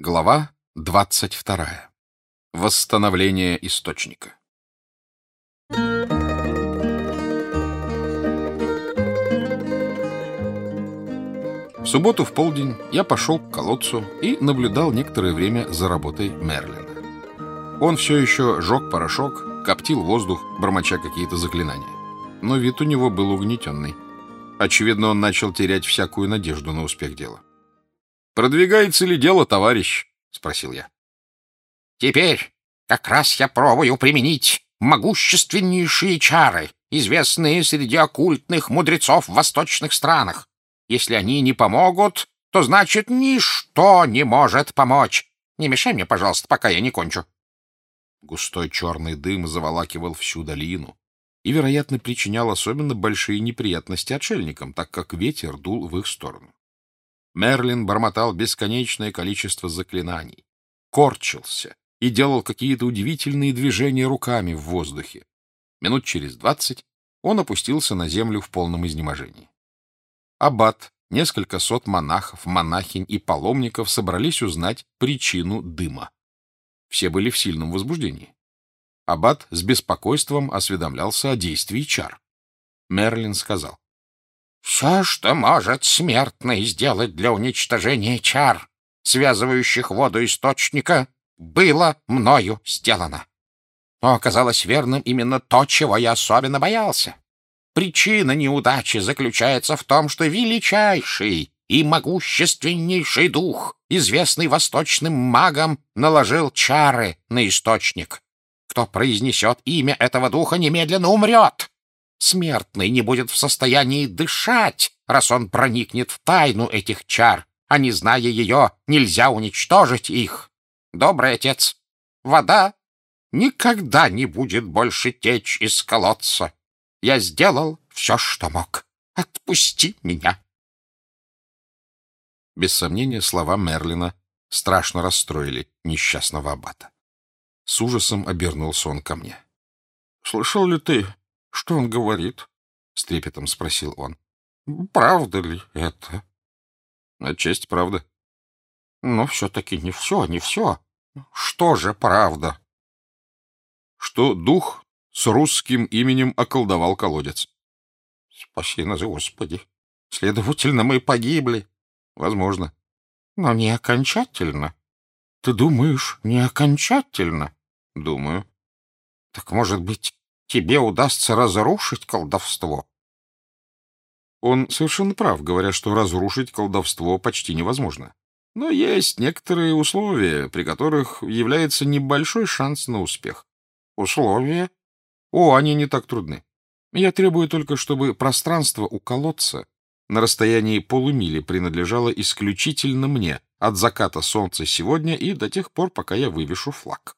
Глава 22. Восстановление источника. В субботу в полдень я пошел к колодцу и наблюдал некоторое время за работой Мерлина. Он все еще жег порошок, коптил воздух, бормоча какие-то заклинания. Но вид у него был угнетенный. Очевидно, он начал терять всякую надежду на успех дела. «Продвигается ли дело, товарищ?» — спросил я. «Теперь как раз я пробую применить могущественнейшие чары, известные среди оккультных мудрецов в восточных странах. Если они не помогут, то значит ничто не может помочь. Не мешай мне, пожалуйста, пока я не кончу». Густой черный дым заволакивал всю долину и, вероятно, причинял особенно большие неприятности отшельникам, так как ветер дул в их сторону. Мерлин бормотал бесконечное количество заклинаний, корчился и делал какие-то удивительные движения руками в воздухе. Минут через двадцать он опустился на землю в полном изнеможении. Аббат, несколько сот монахов, монахинь и паломников собрались узнать причину дыма. Все были в сильном возбуждении. Аббат с беспокойством осведомлялся о действии чар. Мерлин сказал. Все, что может смертный сделать для уничтожения чар, связывающих воду источника, было мною сделано. Но оказалось верным именно то, чего я особенно боялся. Причина неудачи заключается в том, что величайший и могущественнейший дух, известный восточным магам, наложил чары на источник. Кто произнесет имя этого духа, немедленно умрет. Смертный не будет в состоянии дышать, раз он проникнет в тайну этих чар, а не зная ее, нельзя уничтожить их. Добрый отец, вода никогда не будет больше течь из колодца. Я сделал все, что мог. Отпусти меня. Без сомнения, слова Мерлина страшно расстроили несчастного аббата. С ужасом обернулся он ко мне. — Слышал ли ты — Что он говорит? — с трепетом спросил он. — Правда ли это? — Отчасти правда. — Но все-таки не все, не все. Что же правда? — Что дух с русским именем околдовал колодец. — Спаси нас, Господи! Следовательно, мы погибли. — Возможно. — Но не окончательно. — Ты думаешь, не окончательно? — Думаю. — Так, может быть, тебе удастся разрушить колдовство. Он совершенно прав, говоря, что разрушить колдовство почти невозможно. Но есть некоторые условия, при которых является небольшой шанс на успех. Условия? О, они не так трудны. Я требую только, чтобы пространство у колодца на расстоянии полумили принадлежало исключительно мне от заката солнца сегодня и до тех пор, пока я вывешу флаг.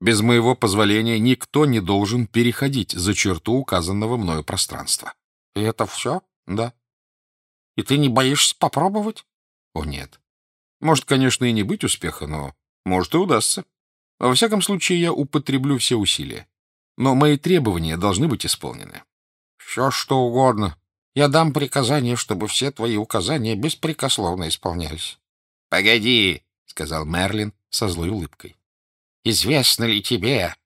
Без моего позволения никто не должен переходить за черту указанного мною пространства. — И это все? — Да. — И ты не боишься попробовать? — О, нет. Может, конечно, и не быть успеха, но может и удастся. Во всяком случае, я употреблю все усилия. Но мои требования должны быть исполнены. — Все, что угодно. Я дам приказание, чтобы все твои указания беспрекословно исполнялись. — Погоди, — сказал Мерлин со злой улыбкой. Известно ли тебе,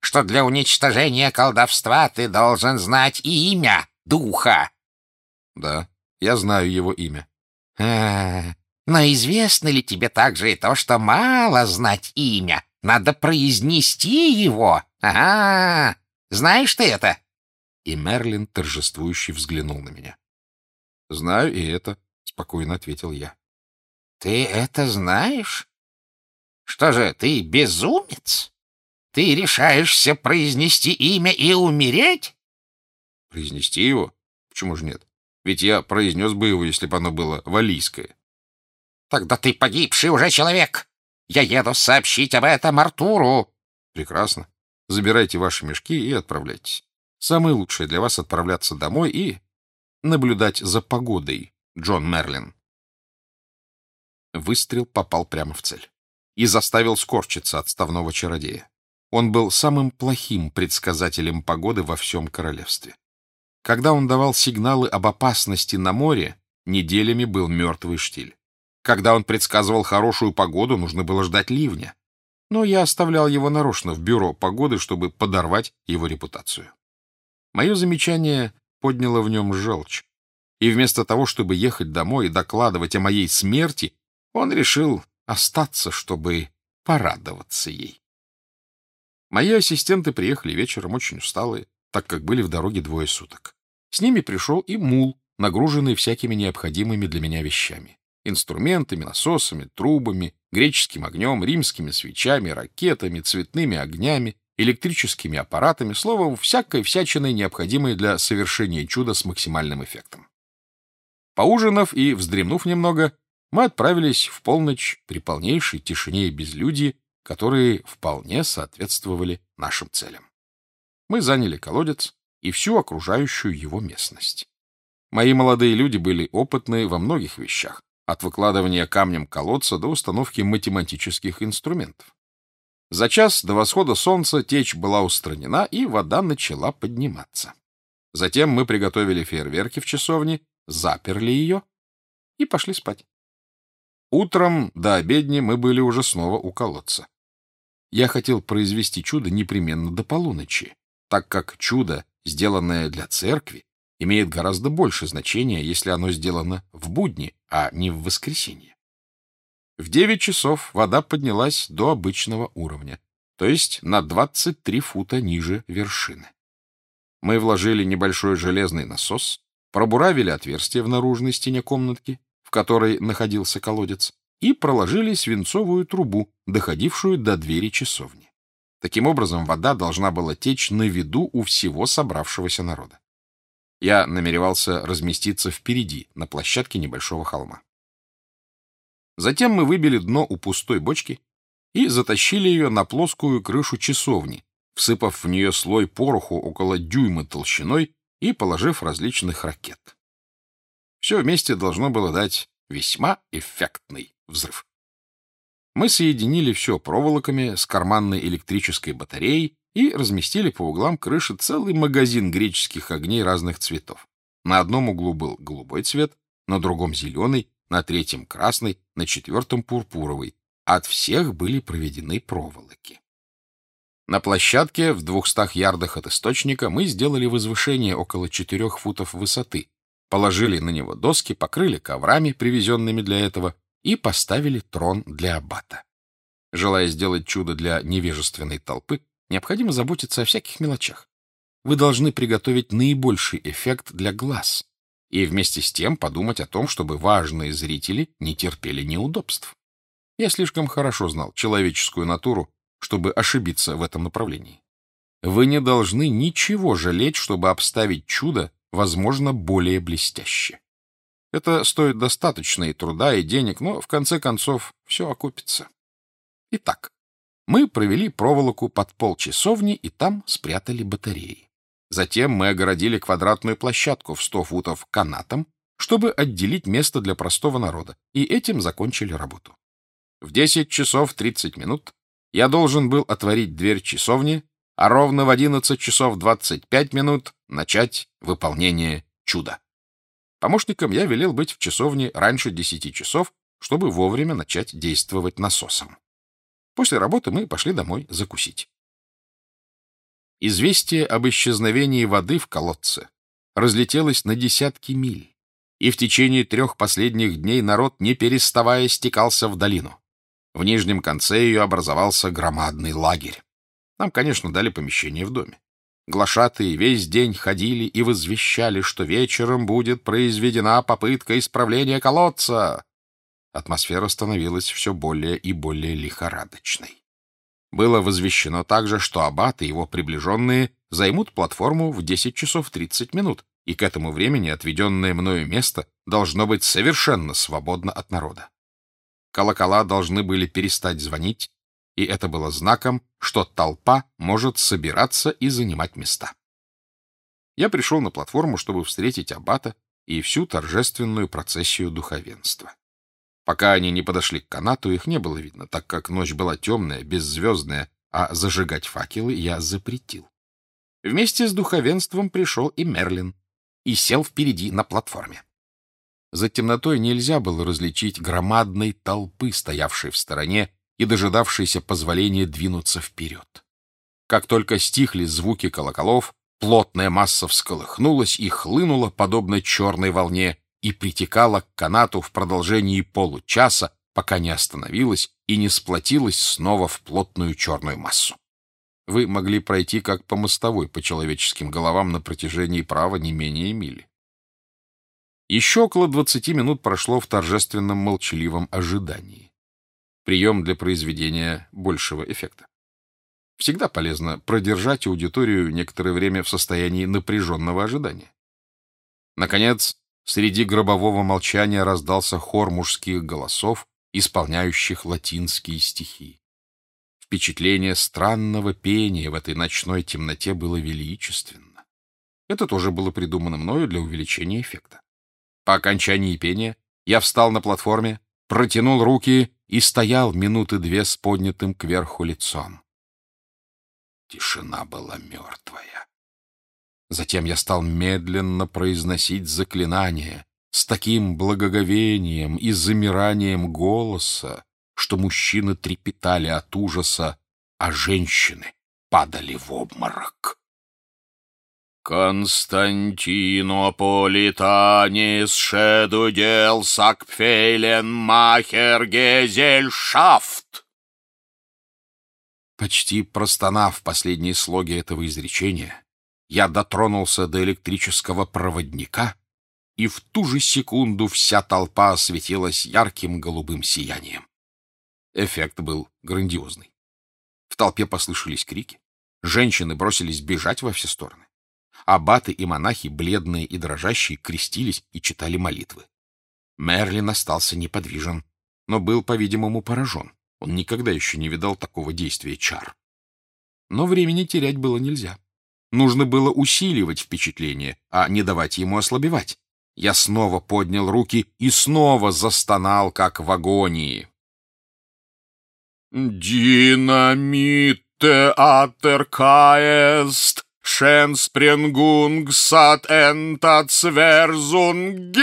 что для уничтожения колдовства ты должен знать имя духа? — Да, я знаю его имя. А, — Но известно ли тебе также и то, что мало знать имя? Надо произнести его. Ага, знаешь ты это? И Мерлин торжествующе взглянул на меня. — Знаю и это, — спокойно ответил я. — Ты это знаешь? Что же, ты безумец? Ты решаешься произнести имя и умереть? Произнести его? Почему же нет? Ведь я произнес бы его, если бы оно было валийское. Тогда ты погибший уже человек. Я еду сообщить об этом Артуру. Прекрасно. Забирайте ваши мешки и отправляйтесь. Самое лучшее для вас отправляться домой и наблюдать за погодой, Джон Мерлин. Выстрел попал прямо в цель и заставил скорчиться отставного чародея. Он был самым плохим предсказателем погоды во всем королевстве. Когда он давал сигналы об опасности на море, неделями был мертвый штиль. Когда он предсказывал хорошую погоду, нужно было ждать ливня. Но я оставлял его нарочно в бюро погоды, чтобы подорвать его репутацию. Мое замечание подняло в нем желчь. И вместо того, чтобы ехать домой и докладывать о моей смерти, он решил остаться, чтобы порадоваться ей. Мои ассистенты приехали вечером очень усталые, так как были в дороге двое суток. С ними пришел и мул, нагруженный всякими необходимыми для меня вещами. Инструментами, насосами, трубами, греческим огнем, римскими свечами, ракетами, цветными огнями, электрическими аппаратами, словом, всякой всячиной, необходимой для совершения чуда с максимальным эффектом. Поужинав и вздремнув немного, мы отправились в полночь при полнейшей тишине и безлюдии, которые вполне соответствовали нашим целям. Мы заняли колодец и всю окружающую его местность. Мои молодые люди были опытны во многих вещах, от выкладывания камнем колодца до установки математических инструментов. За час до восхода солнца течь была устранена, и вода начала подниматься. Затем мы приготовили фейерверки в часовне, заперли ее и пошли спать. Утром до обедни мы были уже снова у колодца. Я хотел произвести чудо непременно до полуночи, так как чудо, сделанное для церкви, имеет гораздо больше значения, если оно сделано в будни, а не в воскресенье. В девять часов вода поднялась до обычного уровня, то есть на 23 фута ниже вершины. Мы вложили небольшой железный насос, пробуравили отверстие в наружной стене комнатки, которой находился колодец, и проложили свинцовую трубу, доходившую до двери часовни. Таким образом, вода должна была течь на виду у всего собравшегося народа. Я намеревался разместиться впереди, на площадке небольшого холма. Затем мы выбили дно у пустой бочки и затащили ее на плоскую крышу часовни, всыпав в нее слой пороху около дюйма толщиной и положив различных ракет. Все вместе должно было дать весьма эффектный взрыв. Мы соединили все проволоками с карманной электрической батареей и разместили по углам крыши целый магазин греческих огней разных цветов. На одном углу был голубой цвет, на другом — зеленый, на третьем — красный, на четвертом — пурпуровый. От всех были проведены проволоки. На площадке в двухстах ярдах от источника мы сделали возвышение около четырех футов высоты, положили на него доски, покрыли коврами, привезенными для этого, и поставили трон для аббата. Желая сделать чудо для невежественной толпы, необходимо заботиться о всяких мелочах. Вы должны приготовить наибольший эффект для глаз и вместе с тем подумать о том, чтобы важные зрители не терпели неудобств. Я слишком хорошо знал человеческую натуру, чтобы ошибиться в этом направлении. Вы не должны ничего жалеть, чтобы обставить чудо возможно, более блестяще. Это стоит достаточно и труда, и денег, но, в конце концов, все окупится. Итак, мы провели проволоку под пол часовни и там спрятали батареи. Затем мы огородили квадратную площадку в 100 футов канатом, чтобы отделить место для простого народа, и этим закончили работу. В 10 часов 30 минут я должен был отворить дверь часовни, а ровно в 11 часов 25 минут начать выполнение чуда. Помощникам я велел быть в часовне раньше 10 часов, чтобы вовремя начать действовать насосом. После работы мы пошли домой закусить. Известие об исчезновении воды в колодце разлетелось на десятки миль, и в течение трех последних дней народ, не переставая, стекался в долину. В нижнем конце ее образовался громадный лагерь. Нам, конечно, дали помещение в доме. Глашатые весь день ходили и возвещали, что вечером будет произведена попытка исправления колодца. Атмосфера становилась все более и более лихорадочной. Было возвещено также, что аббат и его приближенные займут платформу в 10 часов 30 минут, и к этому времени отведенное мною место должно быть совершенно свободно от народа. Колокола должны были перестать звонить, и это было знаком, что толпа может собираться и занимать места. Я пришел на платформу, чтобы встретить аббата и всю торжественную процессию духовенства. Пока они не подошли к канату, их не было видно, так как ночь была темная, беззвездная, а зажигать факелы я запретил. Вместе с духовенством пришел и Мерлин и сел впереди на платформе. За темнотой нельзя было различить громадной толпы, стоявшей в стороне и дожидавшейся позволения двинуться вперед. Как только стихли звуки колоколов, плотная масса всколыхнулась и хлынула, подобно черной волне, и притекала к канату в продолжении получаса, пока не остановилась и не сплотилась снова в плотную черную массу. Вы могли пройти как по мостовой по человеческим головам на протяжении права не менее мили. Еще около 20 минут прошло в торжественном молчаливом ожидании. Прием для произведения большего эффекта. Всегда полезно продержать аудиторию некоторое время в состоянии напряженного ожидания. Наконец, среди гробового молчания раздался хор мужских голосов, исполняющих латинские стихи. Впечатление странного пения в этой ночной темноте было величественно. Это тоже было придумано мною для увеличения эффекта. По окончании пения я встал на платформе, протянул руки и стоял минуты две с поднятым кверху лицом. Тишина была мертвая. Затем я стал медленно произносить заклинание с таким благоговением и замиранием голоса, что мужчины трепетали от ужаса, а женщины падали в обморок. Константинополитанис шедудел сакпфейлен махер гезельшафт. Почти простонав последние слоги этого изречения, я дотронулся до электрического проводника, и в ту же секунду вся толпа осветилась ярким голубым сиянием. Эффект был грандиозный. В толпе послышались крики. Женщины бросились бежать во все стороны. Аббаты и монахи, бледные и дрожащие, крестились и читали молитвы. Мерлин остался неподвижен, но был, по-видимому, поражен. Он никогда еще не видал такого действия чар. Но времени терять было нельзя. Нужно было усиливать впечатление, а не давать ему ослабевать. Я снова поднял руки и снова застонал, как в агонии. «Динамите атеркаест, шенспрингунг сат энтат сверзунген!»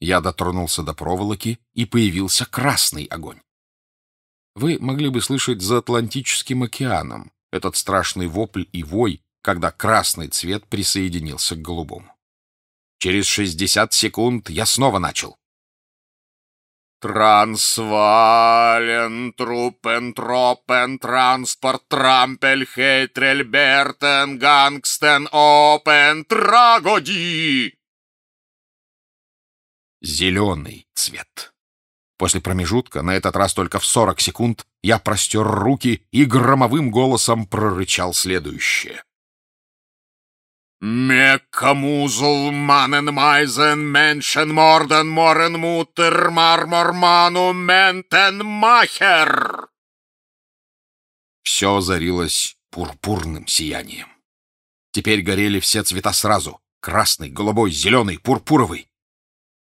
Я дотронулся до проволоки, и появился красный огонь. Вы могли бы слышать за Атлантическим океаном этот страшный вопль и вой, когда красный цвет присоединился к голубому. Через 60 секунд я снова начал. Трансвален, трупен, тропен, транспорт, трампель, хейтрель, бертен, гангстен, опен, трагоди. Зеленый цвет. После промежутка, на этот раз только в 40 секунд, я простер руки и громовым голосом прорычал следующее. Меккамузл, манен майзен, меншен морден, морен мутер, мармор ману, ментен махер. Все озарилось пурпурным сиянием. Теперь горели все цвета сразу — красный, голубой, зеленый, пурпуровый.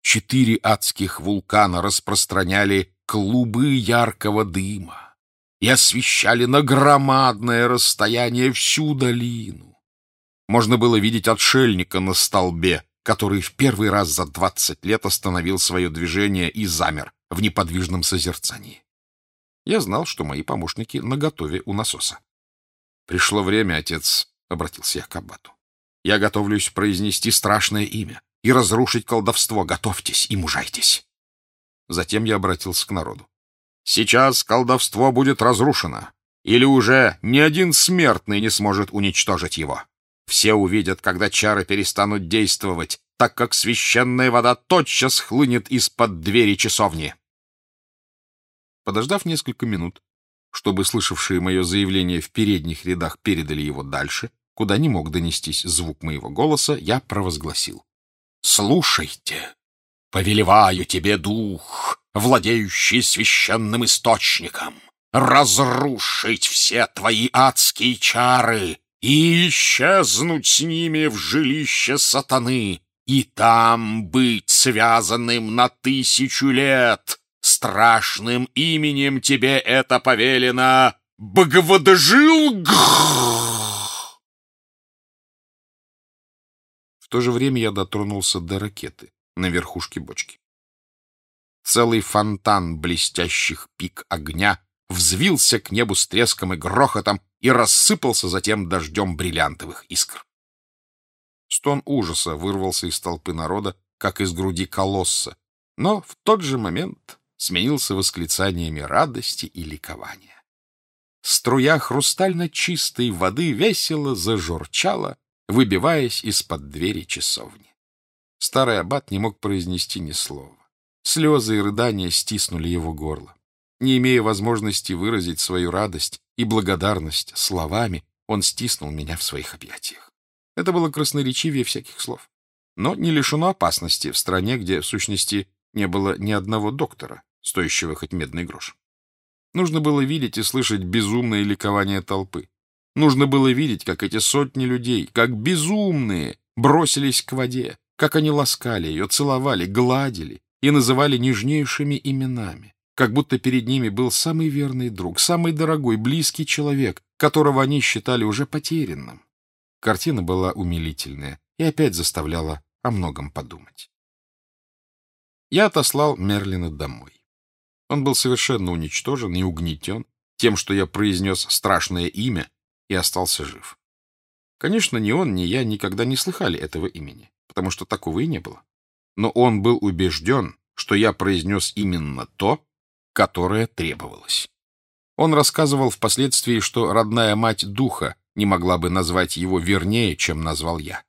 Четыре адских вулкана распространяли клубы яркого дыма и освещали на громадное расстояние всю долину можно было видеть отшельника на столбе, который в первый раз за двадцать лет остановил свое движение и замер в неподвижном созерцании. Я знал, что мои помощники наготове у насоса. «Пришло время, отец», — обратился я к аббату. «Я готовлюсь произнести страшное имя и разрушить колдовство. Готовьтесь и мужайтесь». Затем я обратился к народу. «Сейчас колдовство будет разрушено, или уже ни один смертный не сможет уничтожить его. Все увидят, когда чары перестанут действовать, так как священная вода тотчас хлынет из-под двери часовни. Подождав несколько минут, чтобы слышавшие мое заявление в передних рядах передали его дальше, куда не мог донестись звук моего голоса, я провозгласил. «Слушайте, повелеваю тебе, дух, владеющий священным источником, разрушить все твои адские чары, и исчезнуть с ними в жилище сатаны, и там быть связанным на тысячу лет. Страшным именем тебе это повелено Бхагавадажилг! В то же время я дотронулся до ракеты на верхушке бочки. Целый фонтан блестящих пик огня взвился к небу с треском и грохотом и рассыпался затем дождем бриллиантовых искр. Стон ужаса вырвался из толпы народа, как из груди колосса, но в тот же момент сменился восклицаниями радости и ликования. Струя хрустально чистой воды весело зажурчала, выбиваясь из-под двери часовни. Старый аббат не мог произнести ни слова. Слезы и рыдания стиснули его горло. Не имея возможности выразить свою радость и благодарность словами, он стиснул меня в своих объятиях. Это было красноречивее всяких слов. Но не лишено опасности в стране, где, в сущности, не было ни одного доктора, стоящего хоть медный грош. Нужно было видеть и слышать безумное ликование толпы. Нужно было видеть, как эти сотни людей, как безумные, бросились к воде, как они ласкали ее, целовали, гладили и называли нежнейшими именами, как будто перед ними был самый верный друг, самый дорогой, близкий человек, которого они считали уже потерянным. Картина была умилительная и опять заставляла о многом подумать. Я отослал Мерлина домой. Он был совершенно уничтожен и угнетен тем, что я произнес страшное имя и остался жив. Конечно, ни он, ни я никогда не слыхали этого имени, потому что такого и не было. Но он был убежден, что я произнес именно то, которое требовалось. Он рассказывал впоследствии, что родная мать духа не могла бы назвать его вернее, чем назвал я.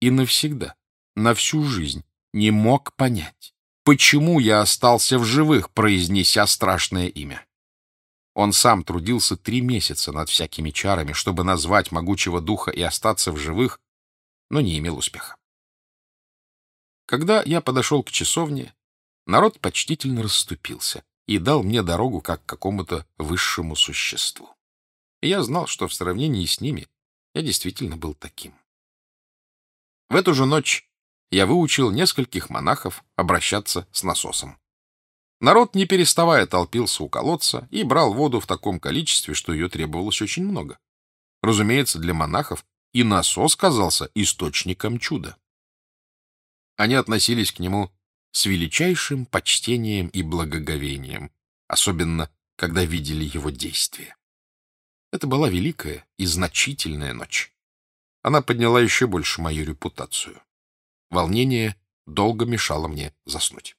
И навсегда, на всю жизнь не мог понять, почему я остался в живых, произнеся страшное имя. Он сам трудился три месяца над всякими чарами, чтобы назвать могучего духа и остаться в живых, но не имел успеха. Когда я подошел к часовне, народ почтительно расступился и дал мне дорогу как к какому-то высшему существу. Я знал, что в сравнении с ними я действительно был таким. В эту же ночь я выучил нескольких монахов обращаться с насосом. Народ, не переставая, толпился у колодца и брал воду в таком количестве, что ее требовалось очень много. Разумеется, для монахов и насос казался источником чуда. Они относились к нему с величайшим почтением и благоговением, особенно когда видели его действия. Это была великая и значительная ночь. Она подняла еще больше мою репутацию. Волнение долго мешало мне заснуть.